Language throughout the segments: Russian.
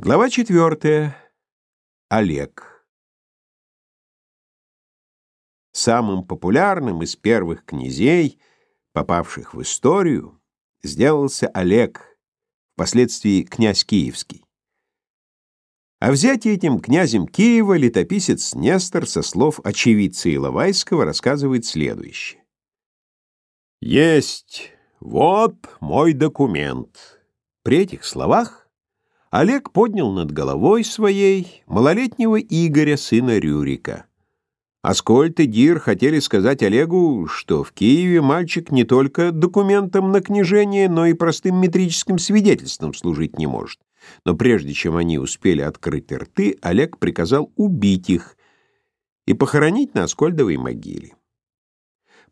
Глава четвертая. Олег. Самым популярным из первых князей, попавших в историю, сделался Олег, впоследствии князь Киевский. О взятии этим князем Киева летописец Нестор со слов очевидца Иловайского рассказывает следующее. «Есть, вот мой документ». При этих словах Олег поднял над головой своей малолетнего Игоря, сына Рюрика. Аскольд и Дир хотели сказать Олегу, что в Киеве мальчик не только документом на княжение, но и простым метрическим свидетельством служить не может. Но прежде чем они успели открыть рты, Олег приказал убить их и похоронить на Аскольдовой могиле.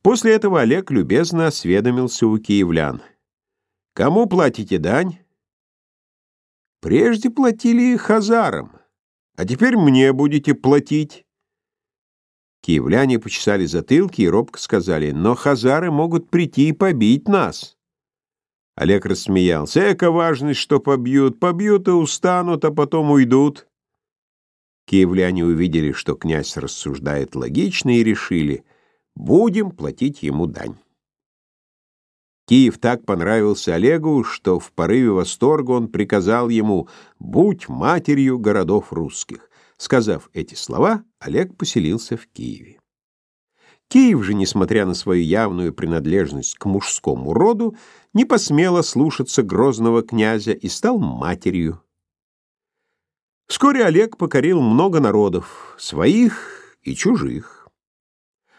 После этого Олег любезно осведомился у киевлян. «Кому платите дань?» Прежде платили хазарам, а теперь мне будете платить. Киевляне почесали затылки и робко сказали, но хазары могут прийти и побить нас. Олег рассмеялся. Эко важность, что побьют. Побьют и устанут, а потом уйдут. Киевляне увидели, что князь рассуждает логично, и решили, будем платить ему дань. Киев так понравился Олегу, что в порыве восторга он приказал ему «Будь матерью городов русских». Сказав эти слова, Олег поселился в Киеве. Киев же, несмотря на свою явную принадлежность к мужскому роду, не посмело слушаться грозного князя и стал матерью. Вскоре Олег покорил много народов, своих и чужих.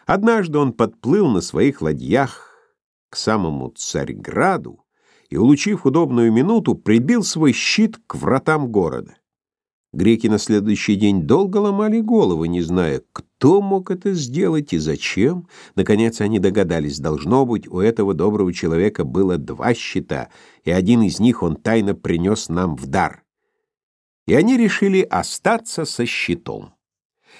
Однажды он подплыл на своих ладьях к самому Царьграду и, улучив удобную минуту, прибил свой щит к вратам города. Греки на следующий день долго ломали головы, не зная, кто мог это сделать и зачем. Наконец они догадались, должно быть, у этого доброго человека было два щита, и один из них он тайно принес нам в дар. И они решили остаться со щитом.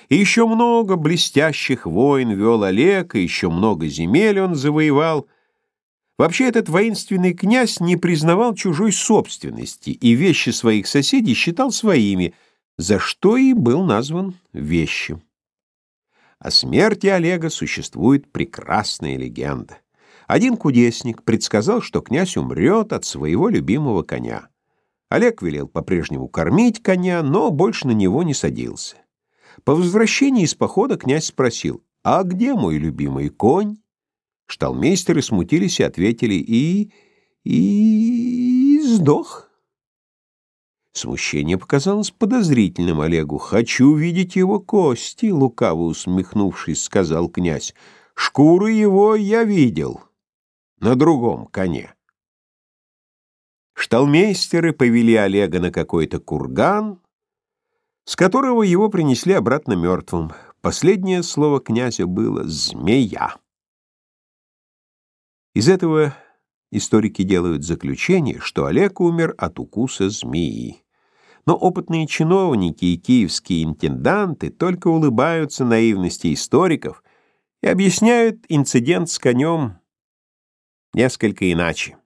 И еще много блестящих войн вел Олег, и еще много земель он завоевал — Вообще этот воинственный князь не признавал чужой собственности и вещи своих соседей считал своими, за что и был назван вещим. О смерти Олега существует прекрасная легенда. Один кудесник предсказал, что князь умрет от своего любимого коня. Олег велел по-прежнему кормить коня, но больше на него не садился. По возвращении из похода князь спросил, «А где мой любимый конь?» Шталмейстеры смутились и ответили «и... и... сдох». Смущение показалось подозрительным Олегу. «Хочу видеть его кости», — лукаво усмехнувшись, сказал князь. «Шкуры его я видел на другом коне». Шталмейстеры повели Олега на какой-то курган, с которого его принесли обратно мертвым. Последнее слово князя было «змея». Из этого историки делают заключение, что Олег умер от укуса змеи. Но опытные чиновники и киевские интенданты только улыбаются наивности историков и объясняют инцидент с конем несколько иначе.